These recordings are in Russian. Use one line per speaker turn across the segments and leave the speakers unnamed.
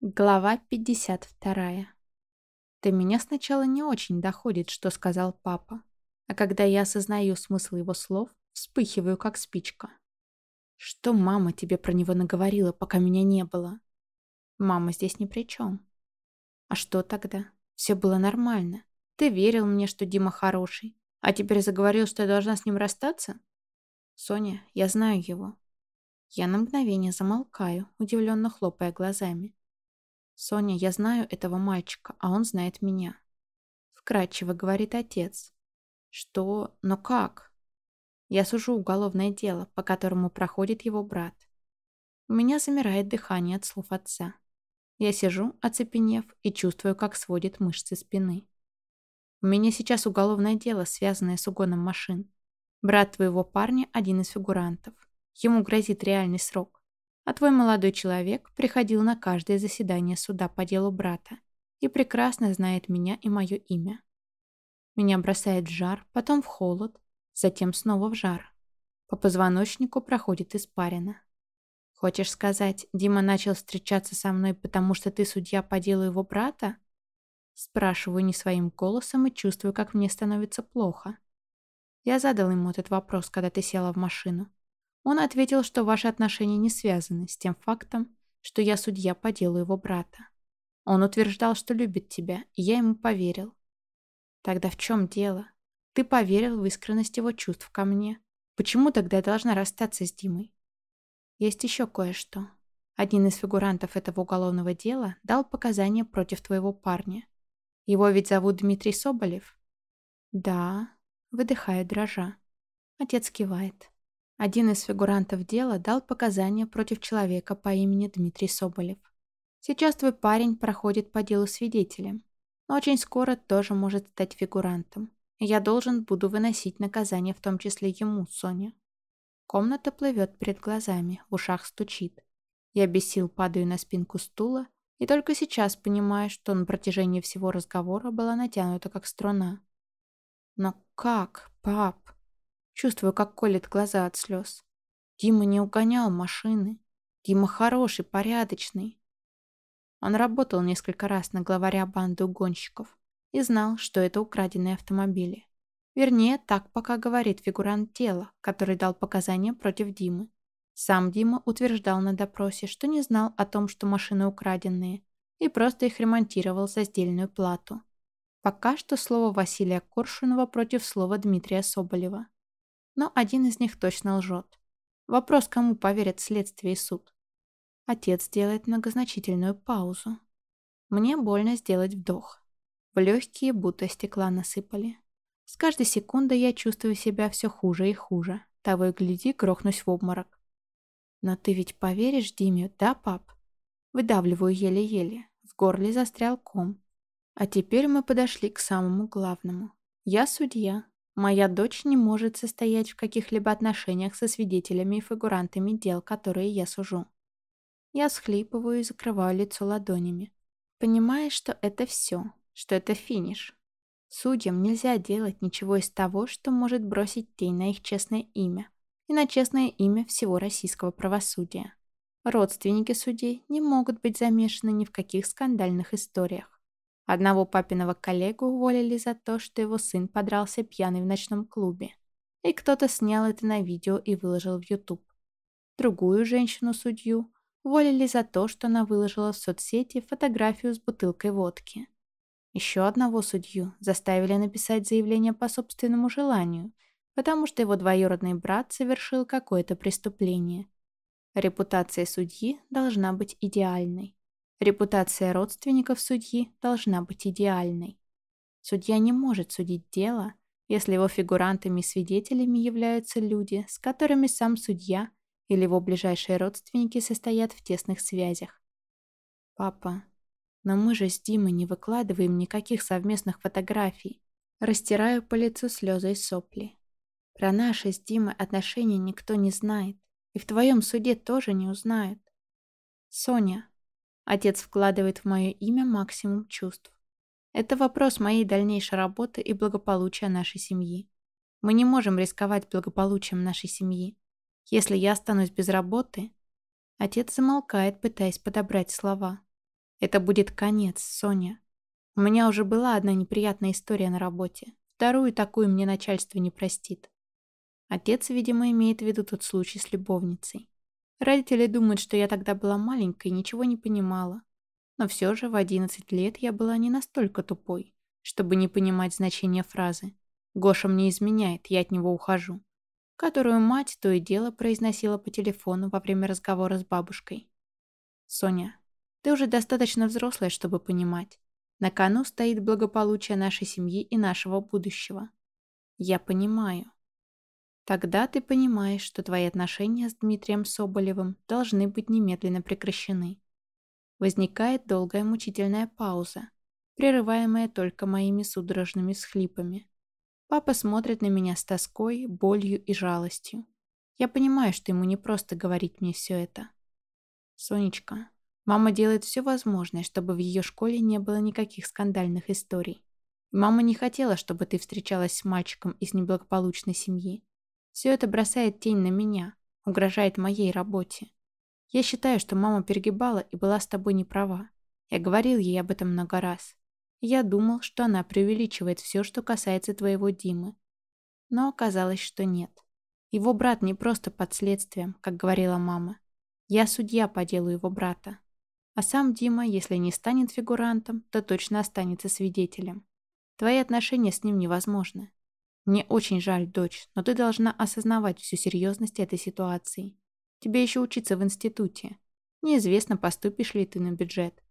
Глава 52. До меня сначала не очень доходит, что сказал папа. А когда я осознаю смысл его слов, вспыхиваю, как спичка. Что мама тебе про него наговорила, пока меня не было? Мама здесь ни при чем. А что тогда? Все было нормально. Ты верил мне, что Дима хороший. А теперь заговорил, что я должна с ним расстаться? Соня, я знаю его. Я на мгновение замолкаю, удивленно хлопая глазами. «Соня, я знаю этого мальчика, а он знает меня». Вкратчиво говорит отец. «Что? Но как?» Я сужу уголовное дело, по которому проходит его брат. У меня замирает дыхание от слов отца. Я сижу, оцепенев, и чувствую, как сводит мышцы спины. У меня сейчас уголовное дело, связанное с угоном машин. Брат твоего парня – один из фигурантов. Ему грозит реальный срок. А твой молодой человек приходил на каждое заседание суда по делу брата и прекрасно знает меня и мое имя. Меня бросает в жар, потом в холод, затем снова в жар. По позвоночнику проходит испарина. Хочешь сказать, Дима начал встречаться со мной, потому что ты судья по делу его брата? Спрашиваю не своим голосом и чувствую, как мне становится плохо. Я задал ему этот вопрос, когда ты села в машину. Он ответил, что ваши отношения не связаны с тем фактом, что я судья по делу его брата. Он утверждал, что любит тебя, и я ему поверил. Тогда в чем дело? Ты поверил в искренность его чувств ко мне. Почему тогда я должна расстаться с Димой? Есть еще кое-что. Один из фигурантов этого уголовного дела дал показания против твоего парня. Его ведь зовут Дмитрий Соболев? Да, выдыхает дрожа. Отец кивает. Один из фигурантов дела дал показания против человека по имени Дмитрий Соболев. Сейчас твой парень проходит по делу свидетелем, но очень скоро тоже может стать фигурантом. Я должен буду выносить наказание в том числе ему, Соня. Комната плывет перед глазами, в ушах стучит. Я без сил падаю на спинку стула и только сейчас понимаю, что на протяжении всего разговора была натянута как струна. Но как, пап? Чувствую, как колет глаза от слез. Дима не угонял машины. Дима хороший, порядочный. Он работал несколько раз на главаря банды угонщиков и знал, что это украденные автомобили. Вернее, так пока говорит фигурант тела, который дал показания против Димы. Сам Дима утверждал на допросе, что не знал о том, что машины украденные, и просто их ремонтировал за сдельную плату. Пока что слово Василия Коршунова против слова Дмитрия Соболева но один из них точно лжет. Вопрос, кому поверят следствие и суд. Отец делает многозначительную паузу. Мне больно сделать вдох. В легкие будто стекла насыпали. С каждой секундой я чувствую себя все хуже и хуже. Того и гляди, грохнусь в обморок. Но ты ведь поверишь Диме, да, пап? Выдавливаю еле-еле. В горле застрял ком. А теперь мы подошли к самому главному. Я судья, Моя дочь не может состоять в каких-либо отношениях со свидетелями и фигурантами дел, которые я сужу. Я схлипываю и закрываю лицо ладонями, понимая, что это все, что это финиш. Судьям нельзя делать ничего из того, что может бросить тень на их честное имя и на честное имя всего российского правосудия. Родственники судей не могут быть замешаны ни в каких скандальных историях. Одного папиного коллегу уволили за то, что его сын подрался пьяный в ночном клубе. И кто-то снял это на видео и выложил в YouTube. Другую женщину-судью уволили за то, что она выложила в соцсети фотографию с бутылкой водки. Еще одного судью заставили написать заявление по собственному желанию, потому что его двоюродный брат совершил какое-то преступление. Репутация судьи должна быть идеальной. Репутация родственников судьи должна быть идеальной. Судья не может судить дело, если его фигурантами и свидетелями являются люди, с которыми сам судья или его ближайшие родственники состоят в тесных связях. «Папа, но мы же с Димой не выкладываем никаких совместных фотографий. Растираю по лицу слезы и сопли. Про наши с Димой отношения никто не знает. И в твоем суде тоже не узнают. Соня, Отец вкладывает в мое имя максимум чувств. Это вопрос моей дальнейшей работы и благополучия нашей семьи. Мы не можем рисковать благополучием нашей семьи. Если я останусь без работы... Отец замолкает, пытаясь подобрать слова. Это будет конец, Соня. У меня уже была одна неприятная история на работе. Вторую такую мне начальство не простит. Отец, видимо, имеет в виду тот случай с любовницей. Родители думают, что я тогда была маленькой и ничего не понимала. Но все же в 11 лет я была не настолько тупой, чтобы не понимать значение фразы «Гоша мне изменяет, я от него ухожу», которую мать то и дело произносила по телефону во время разговора с бабушкой. «Соня, ты уже достаточно взрослая, чтобы понимать. На кону стоит благополучие нашей семьи и нашего будущего. Я понимаю. Тогда ты понимаешь, что твои отношения с Дмитрием Соболевым должны быть немедленно прекращены. Возникает долгая мучительная пауза, прерываемая только моими судорожными схлипами. Папа смотрит на меня с тоской, болью и жалостью. Я понимаю, что ему не просто говорить мне все это. Сонечка, мама делает все возможное, чтобы в ее школе не было никаких скандальных историй. Мама не хотела, чтобы ты встречалась с мальчиком из неблагополучной семьи. Все это бросает тень на меня, угрожает моей работе. Я считаю, что мама перегибала и была с тобой не права. Я говорил ей об этом много раз. Я думал, что она преувеличивает все, что касается твоего Димы. Но оказалось, что нет. Его брат не просто под следствием, как говорила мама. Я судья по делу его брата. А сам Дима, если не станет фигурантом, то точно останется свидетелем. Твои отношения с ним невозможны. Мне очень жаль, дочь, но ты должна осознавать всю серьезность этой ситуации. Тебе еще учиться в институте. Неизвестно, поступишь ли ты на бюджет.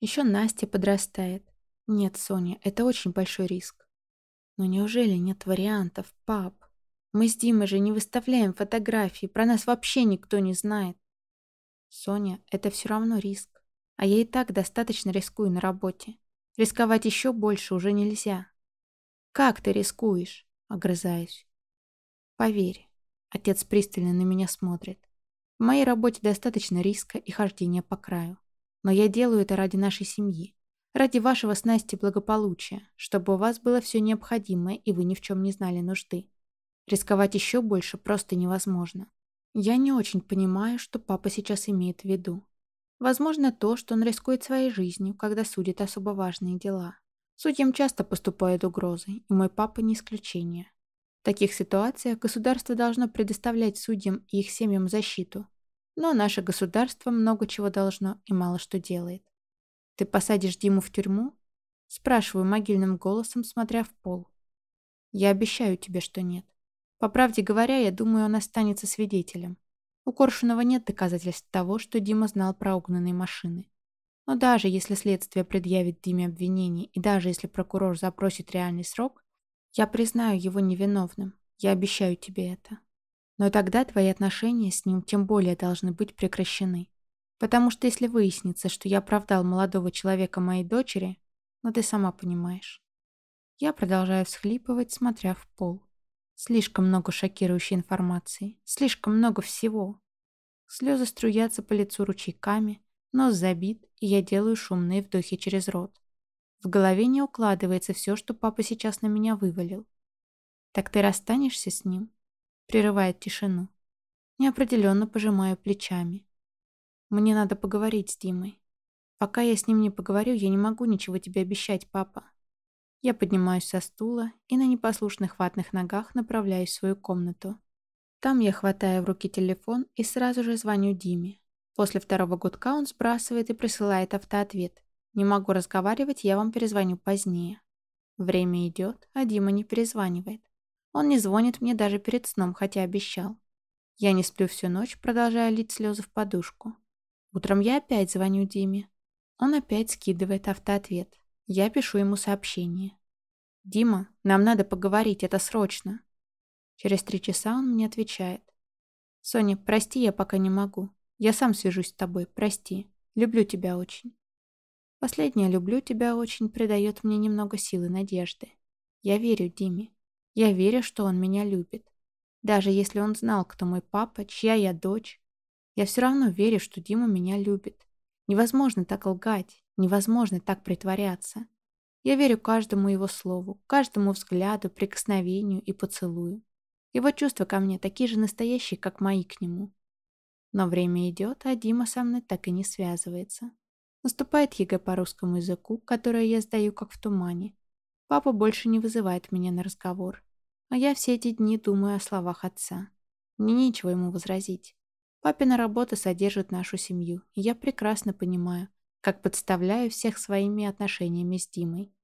Еще Настя подрастает. Нет, Соня, это очень большой риск. Но неужели нет вариантов, пап? Мы с Димой же не выставляем фотографии, про нас вообще никто не знает. Соня, это все равно риск. А я и так достаточно рискую на работе. Рисковать еще больше уже нельзя. Как ты рискуешь? Огрызаюсь. Поверь, отец пристально на меня смотрит. В моей работе достаточно риска и хождения по краю. Но я делаю это ради нашей семьи. Ради вашего с Настей благополучия, чтобы у вас было все необходимое и вы ни в чем не знали нужды. Рисковать еще больше просто невозможно. Я не очень понимаю, что папа сейчас имеет в виду. Возможно, то, что он рискует своей жизнью, когда судит особо важные дела. Судьям часто поступают угрозы, и мой папа не исключение. В таких ситуациях государство должно предоставлять судьям и их семьям защиту. Но наше государство много чего должно и мало что делает. «Ты посадишь Диму в тюрьму?» Спрашиваю могильным голосом, смотря в пол. «Я обещаю тебе, что нет. По правде говоря, я думаю, он останется свидетелем. У Коршунова нет доказательств того, что Дима знал про угнанные машины. Но даже если следствие предъявит Диме обвинение и даже если прокурор запросит реальный срок, я признаю его невиновным. Я обещаю тебе это. Но тогда твои отношения с ним тем более должны быть прекращены. Потому что если выяснится, что я оправдал молодого человека моей дочери, ну ты сама понимаешь. Я продолжаю всхлипывать, смотря в пол. Слишком много шокирующей информации, слишком много всего. Слезы струятся по лицу ручейками, Нос забит, и я делаю шумные вдохи через рот. В голове не укладывается все, что папа сейчас на меня вывалил. «Так ты расстанешься с ним?» Прерывает тишину. Неопределенно пожимаю плечами. Мне надо поговорить с Димой. Пока я с ним не поговорю, я не могу ничего тебе обещать, папа. Я поднимаюсь со стула и на непослушных ватных ногах направляюсь в свою комнату. Там я хватаю в руки телефон и сразу же звоню Диме. После второго гудка он сбрасывает и присылает автоответ. «Не могу разговаривать, я вам перезвоню позднее». Время идет, а Дима не перезванивает. Он не звонит мне даже перед сном, хотя обещал. Я не сплю всю ночь, продолжая лить слезы в подушку. Утром я опять звоню Диме. Он опять скидывает автоответ. Я пишу ему сообщение. «Дима, нам надо поговорить, это срочно». Через три часа он мне отвечает. «Соня, прости, я пока не могу. Я сам свяжусь с тобой, прости. Люблю тебя очень. Последнее «люблю тебя очень» придает мне немного силы надежды. Я верю Диме. Я верю, что он меня любит. Даже если он знал, кто мой папа, чья я дочь, я все равно верю, что Дима меня любит. Невозможно так лгать, невозможно так притворяться. Я верю каждому его слову, каждому взгляду, прикосновению и поцелую. Его чувства ко мне такие же настоящие, как мои к нему. Но время идет, а Дима со мной так и не связывается. Наступает ЕГЭ по русскому языку, которое я сдаю как в тумане. Папа больше не вызывает меня на разговор. А я все эти дни думаю о словах отца. Мне нечего ему возразить. Папина работа содержит нашу семью, и я прекрасно понимаю, как подставляю всех своими отношениями с Димой.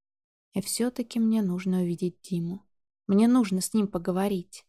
И все-таки мне нужно увидеть Диму. Мне нужно с ним поговорить.